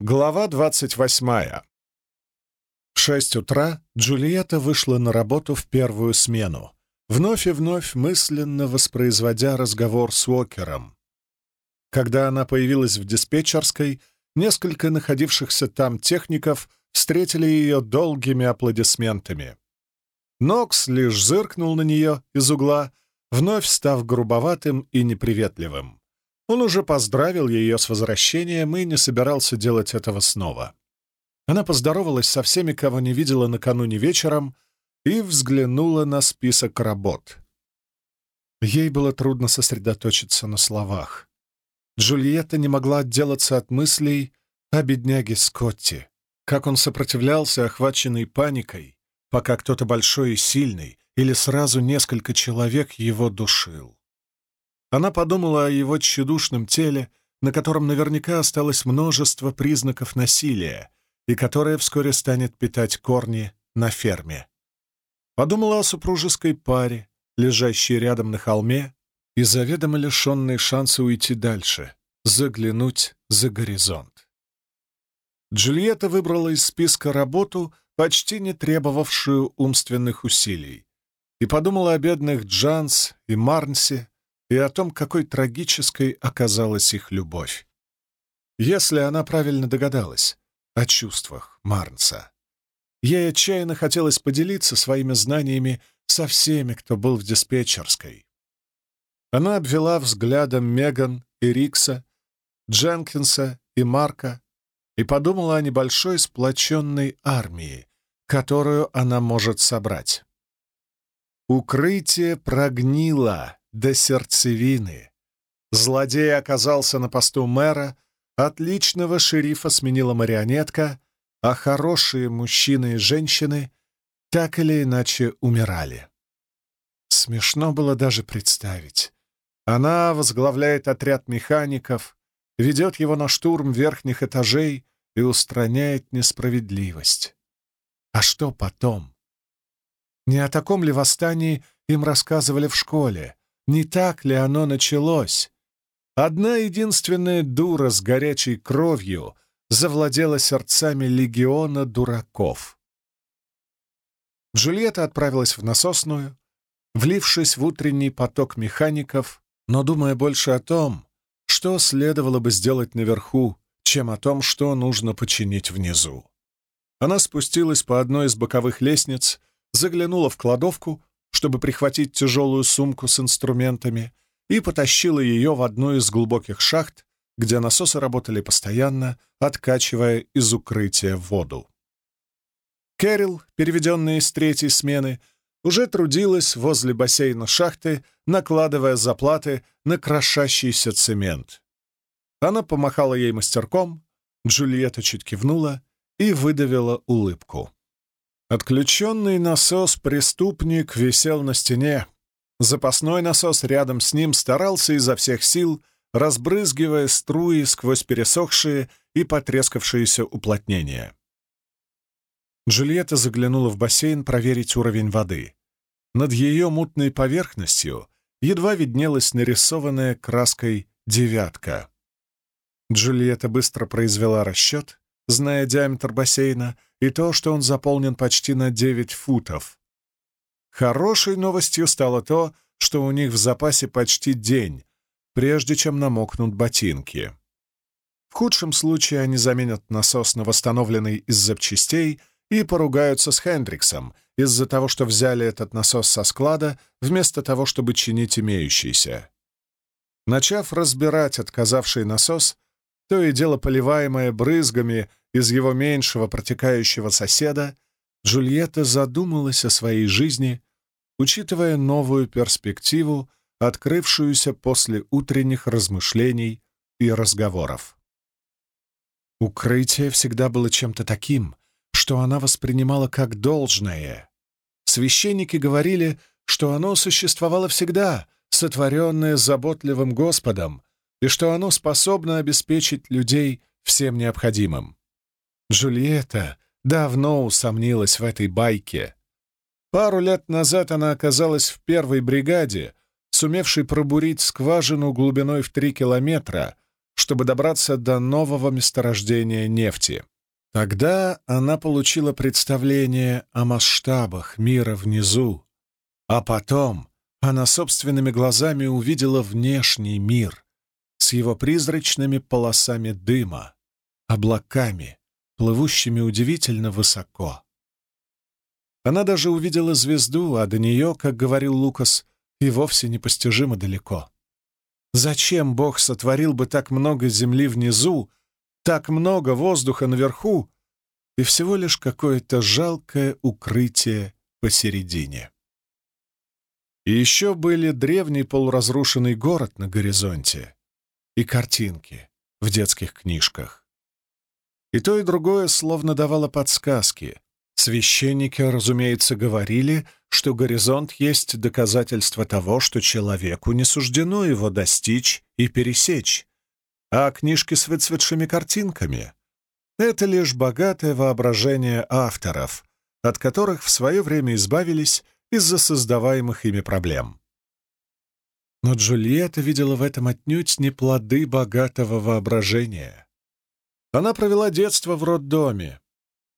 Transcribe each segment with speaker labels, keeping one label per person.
Speaker 1: Глава двадцать восьмая. В шесть утра Джульетта вышла на работу в первую смену, вновь и вновь мысленно воспроизводя разговор с Уокером. Когда она появилась в диспетчерской, несколько находившихся там техников встретили ее долгими аплодисментами. Нокс лишь зыркнул на нее из угла, вновь став грубоватым и неприветливым. Он уже поздравил ее с возвращением и не собирался делать этого снова. Она поздоровалась со всеми, кого не видела накануне вечером, и взглянула на список работ. Ей было трудно сосредоточиться на словах. Джульетта не могла отделаться от мыслей о бедняге Скотти, как он сопротивлялся, охваченный паникой, пока кто-то большой и сильный или сразу несколько человек его душил. Она подумала о его тщедушном теле, на котором наверняка осталось множество признаков насилия, и которое вскоре станет питать корни на ферме. Подумала о супружеской паре, лежащей рядом на холме, и заведомо лишенной шанса уйти дальше, заглянуть за горизонт. Джульетта выбрала из списка работу, почти не требовавшую умственных усилий, и подумала о бедных Джанс и Марнсе, и о том, какой трагической оказалась их любовь. Если она правильно догадалась о чувствах Марнса. Ей отчаянно хотелось поделиться своими знаниями со всеми, кто был в диспетчерской. Она обвела взглядом Меган и Рикса, Дженкинса и Марка и подумала о небольшой сплоченной армии, которую она может собрать. Укрытие прогнило, до сердцевины. Злодей оказался на посту мэра, отличного шерифа сменила марионетка, а хорошие мужчины и женщины так или иначе умирали. Смешно было даже представить. Она возглавляет отряд механиков, ведет его на штурм верхних этажей и устраняет несправедливость. А что потом? Не о таком ли восстании им рассказывали в школе? Не так ли оно началось? Одна единственная дура с горячей кровью завладела сердцами легиона дураков. Джульетта отправилась в насосную, влившись в утренний поток механиков, но думая больше о том, что следовало бы сделать наверху, чем о том, что нужно починить внизу. Она спустилась по одной из боковых лестниц, заглянула в кладовку чтобы прихватить тяжелую сумку с инструментами, и потащила ее в одну из глубоких шахт, где насосы работали постоянно, откачивая из укрытия воду. Кэрил, переведенная из третьей смены, уже трудилась возле бассейна шахты, накладывая заплаты на крошащийся цемент. Она помахала ей мастерком, Джульетта чуть кивнула и выдавила улыбку. Отключенный насос-преступник висел на стене. Запасной насос рядом с ним старался изо всех сил, разбрызгивая струи сквозь пересохшие и потрескавшиеся уплотнения. Джульетта заглянула в бассейн проверить уровень воды. Над ее мутной поверхностью едва виднелась нарисованная краской девятка. Джульетта быстро произвела расчет, зная диаметр бассейна, и то, что он заполнен почти на 9 футов. Хорошей новостью стало то, что у них в запасе почти день, прежде чем намокнут ботинки. В худшем случае они заменят насос на восстановленный из запчастей и поругаются с Хендриксом из-за того, что взяли этот насос со склада вместо того, чтобы чинить имеющийся. Начав разбирать отказавший насос, то и дело поливаемое брызгами из его меньшего протекающего соседа, Джульетта задумалась о своей жизни, учитывая новую перспективу, открывшуюся после утренних размышлений и разговоров. Укрытие всегда было чем-то таким, что она воспринимала как должное. Священники говорили, что оно существовало всегда, сотворенное заботливым Господом, и что оно способно обеспечить людей всем необходимым. Джульетта давно усомнилась в этой байке. Пару лет назад она оказалась в первой бригаде, сумевшей пробурить скважину глубиной в три километра, чтобы добраться до нового месторождения нефти. Тогда она получила представление о масштабах мира внизу, а потом она собственными глазами увидела внешний мир с его призрачными полосами дыма, облаками, плывущими удивительно высоко. Она даже увидела звезду, а до нее, как говорил Лукас, и вовсе непостижимо далеко. Зачем Бог сотворил бы так много земли внизу, так много воздуха наверху и всего лишь какое-то жалкое укрытие посередине? И еще были древний полуразрушенный город на горизонте и картинки в детских книжках. И то, и другое словно давало подсказки. Священники, разумеется, говорили, что горизонт есть доказательство того, что человеку не суждено его достичь и пересечь, а книжки с выцветшими картинками — это лишь богатое воображение авторов, от которых в свое время избавились из-за создаваемых ими проблем. Но Джульетта видела в этом отнюдь не плоды богатого воображения. Она провела детство в роддоме,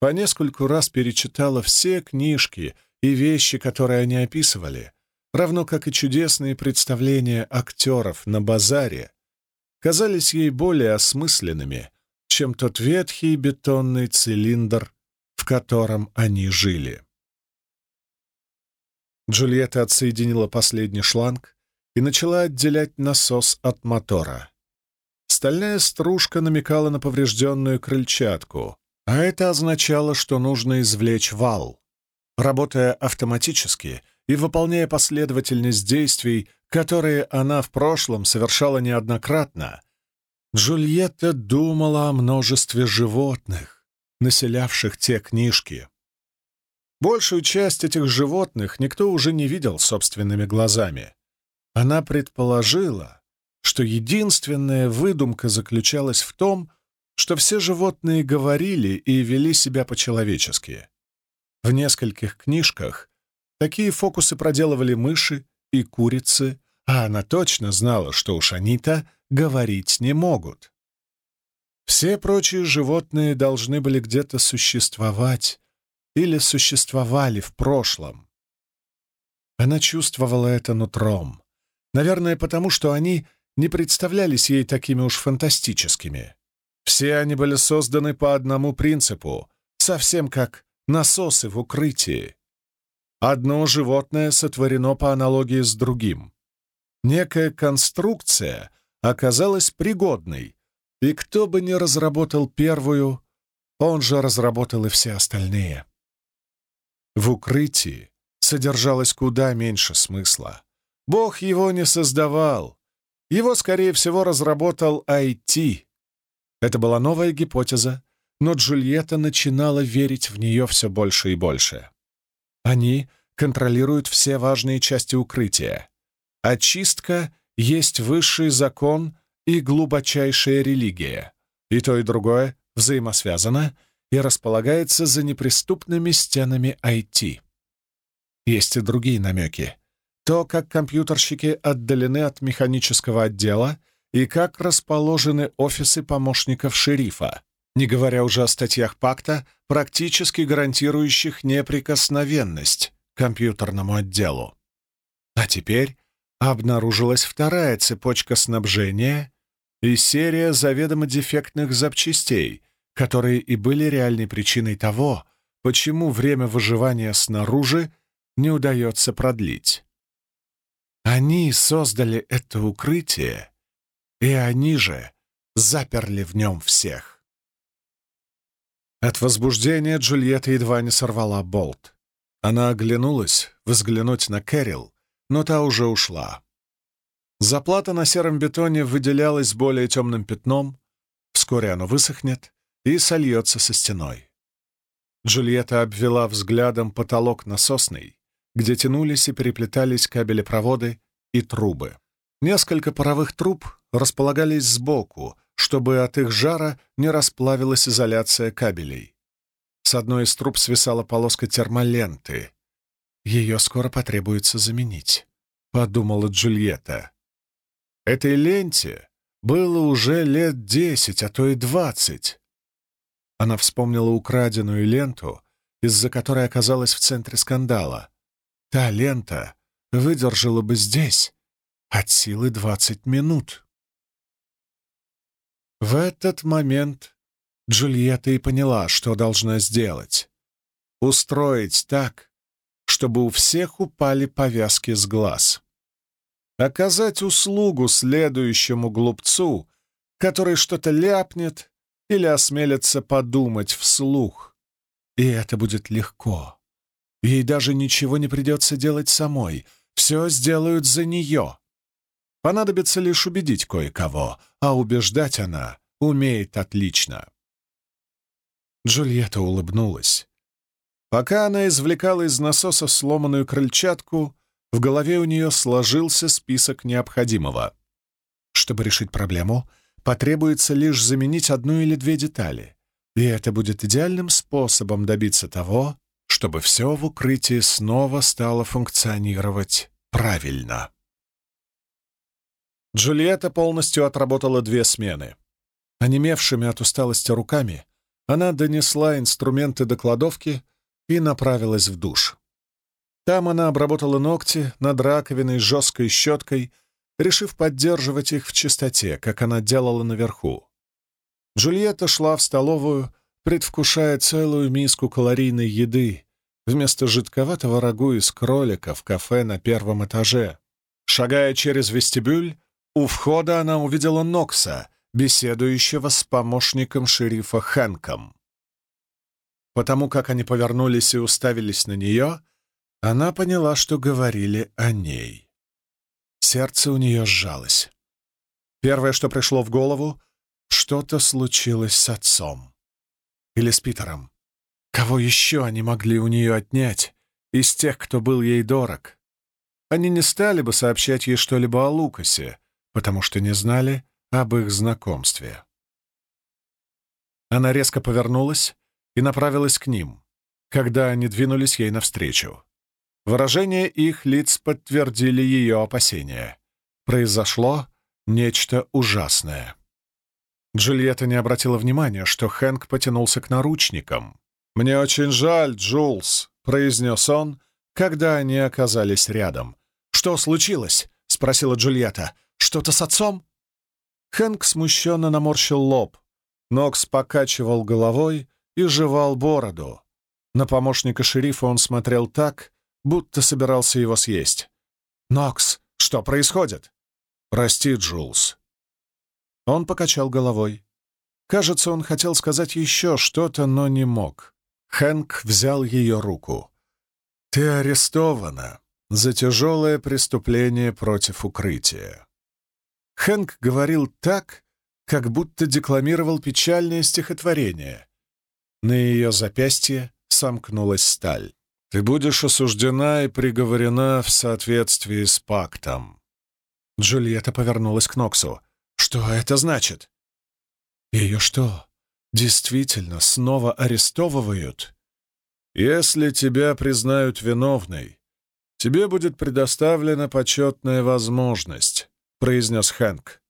Speaker 1: по нескольку раз перечитала все книжки и вещи, которые они описывали, равно как и чудесные представления актеров на базаре, казались ей более осмысленными, чем тот ветхий бетонный цилиндр, в котором они жили. Джульетта отсоединила последний шланг и начала отделять насос от мотора. Стальная стружка намекала на поврежденную крыльчатку, а это означало, что нужно извлечь вал. Работая автоматически и выполняя последовательность действий, которые она в прошлом совершала неоднократно, Джульетта думала о множестве животных, населявших те книжки. Большую часть этих животных никто уже не видел собственными глазами. Она предположила, что единственная выдумка заключалась в том, что все животные говорили и вели себя по-человечески. В нескольких книжках такие фокусы проделывали мыши и курицы, а она точно знала, что уж они-то говорить не могут. Все прочие животные должны были где-то существовать, или существовали в прошлом. Она чувствовала это нутром. Наверное, потому что они не представлялись ей такими уж фантастическими. Все они были созданы по одному принципу, совсем как насосы в укрытии. Одно животное сотворено по аналогии с другим. Некая конструкция оказалась пригодной, и кто бы ни разработал первую, он же разработал и все остальные. В укрытии содержалось куда меньше смысла. Бог его не создавал. Его, скорее всего, разработал IT. Это была новая гипотеза, но Джульетта начинала верить в нее все больше и больше. Они контролируют все важные части укрытия. Очистка есть высший закон и глубочайшая религия. И то, и другое взаимосвязано — и располагается за неприступными стенами IT. Есть и другие намеки. То, как компьютерщики отдалены от механического отдела и как расположены офисы помощников шерифа, не говоря уже о статьях пакта, практически гарантирующих неприкосновенность компьютерному отделу. А теперь обнаружилась вторая цепочка снабжения и серия заведомо дефектных запчастей, которые и были реальной причиной того, почему время выживания снаружи не удается продлить. Они создали это укрытие, и они же заперли в нем всех. От возбуждения Джульетта едва не сорвала болт. Она оглянулась взглянуть на Кэрил, но та уже ушла. Заплата на сером бетоне выделялась более темным пятном, вскоре оно высохнет, и сольется со стеной. Джульетта обвела взглядом потолок насосный, где тянулись и переплетались кабели-проводы и трубы. Несколько паровых труб располагались сбоку, чтобы от их жара не расплавилась изоляция кабелей. С одной из труб свисала полоска термоленты. «Ее скоро потребуется заменить», — подумала Джульетта. Этой ленте было уже лет десять, а то и двадцать. Она вспомнила украденную ленту, из-за которой оказалась в центре скандала. Та лента выдержала бы здесь от силы двадцать минут. В этот момент Джульетта и поняла, что должна сделать. Устроить так, чтобы у всех упали повязки с глаз. Оказать услугу следующему глупцу, который что-то ляпнет или осмелится подумать вслух. И это будет легко. Ей даже ничего не придется делать самой. Все сделают за нее. Понадобится лишь убедить кое-кого, а убеждать она умеет отлично. Джульетта улыбнулась. Пока она извлекала из насоса сломанную крыльчатку, в голове у нее сложился список необходимого. Чтобы решить проблему, потребуется лишь заменить одну или две детали, и это будет идеальным способом добиться того, чтобы все в укрытии снова стало функционировать правильно. Джульетта полностью отработала две смены. Онемевшими от усталости руками она донесла инструменты до кладовки и направилась в душ. Там она обработала ногти над раковиной жесткой щеткой, решив поддерживать их в чистоте, как она делала наверху. Джульетта шла в столовую, предвкушая целую миску калорийной еды вместо жидковатого рагу из кролика в кафе на первом этаже. Шагая через вестибюль, у входа она увидела Нокса, беседующего с помощником шерифа Хэнком. Потому как они повернулись и уставились на нее, она поняла, что говорили о ней. Сердце у нее сжалось. Первое, что пришло в голову, что-то случилось с отцом. Или с Питером. Кого еще они могли у нее отнять из тех, кто был ей дорог? Они не стали бы сообщать ей что-либо о Лукасе, потому что не знали об их знакомстве. Она резко повернулась и направилась к ним, когда они двинулись ей навстречу. Выражения их лиц подтвердили ее опасения. Произошло нечто ужасное. Джульетта не обратила внимания, что Хэнк потянулся к наручникам. «Мне очень жаль, Джулс», — произнес он, когда они оказались рядом. «Что случилось?» — спросила Джульетта. Что-то с отцом?» Хэнк смущенно наморщил лоб. Нокс покачивал головой и жевал бороду. На помощника шерифа он смотрел так, будто собирался его съесть. «Нокс, что происходит?» «Прости, Джулс». Он покачал головой. Кажется, он хотел сказать еще что-то, но не мог. Хэнк взял ее руку. «Ты арестована за тяжелое преступление против укрытия». Хэнк говорил так, как будто декламировал печальное стихотворение. На ее запястье сомкнулась сталь. «Ты будешь осуждена и приговорена в соответствии с пактом». Джульетта повернулась к Ноксу. «Что это значит?» «Ее что, действительно снова арестовывают?» «Если тебя признают виновной, тебе будет предоставлена почетная возможность — произнес Хэнк.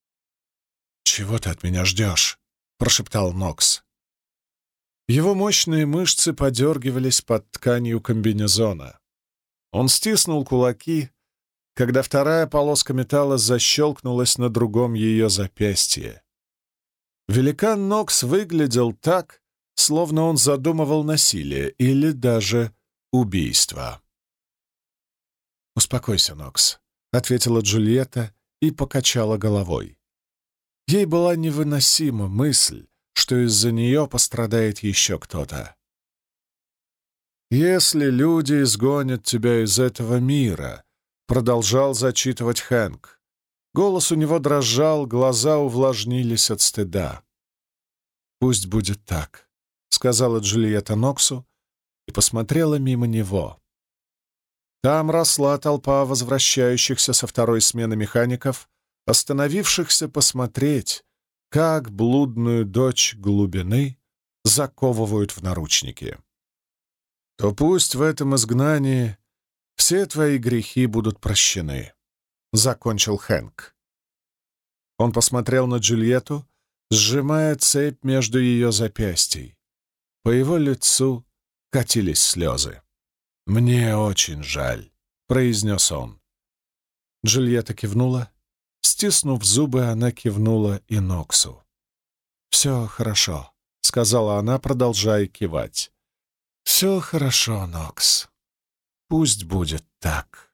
Speaker 1: «Чего ты от меня ждешь?» — прошептал Нокс. Его мощные мышцы подергивались под тканью комбинезона. Он стиснул кулаки, когда вторая полоска металла защелкнулась на другом ее запястье. Великан Нокс выглядел так, словно он задумывал насилие или даже убийство. «Успокойся, Нокс», — ответила Джульетта и покачала головой. Ей была невыносима мысль, что из-за нее пострадает еще кто-то. «Если люди изгонят тебя из этого мира», — продолжал зачитывать Хэнк. Голос у него дрожал, глаза увлажнились от стыда. «Пусть будет так», — сказала Джульетта Ноксу и посмотрела мимо него. Там росла толпа возвращающихся со второй смены механиков, остановившихся посмотреть, как блудную дочь глубины заковывают в наручники. То пусть в этом изгнании все твои грехи будут прощены, — закончил Хэнк. Он посмотрел на Джульетту, сжимая цепь между ее запястий. По его лицу катились слезы. «Мне очень жаль», — произнес он. Джульетта кивнула. Стиснув зубы, она кивнула и Ноксу. «Все хорошо», — сказала она, продолжая кивать. «Все хорошо, Нокс. Пусть будет так».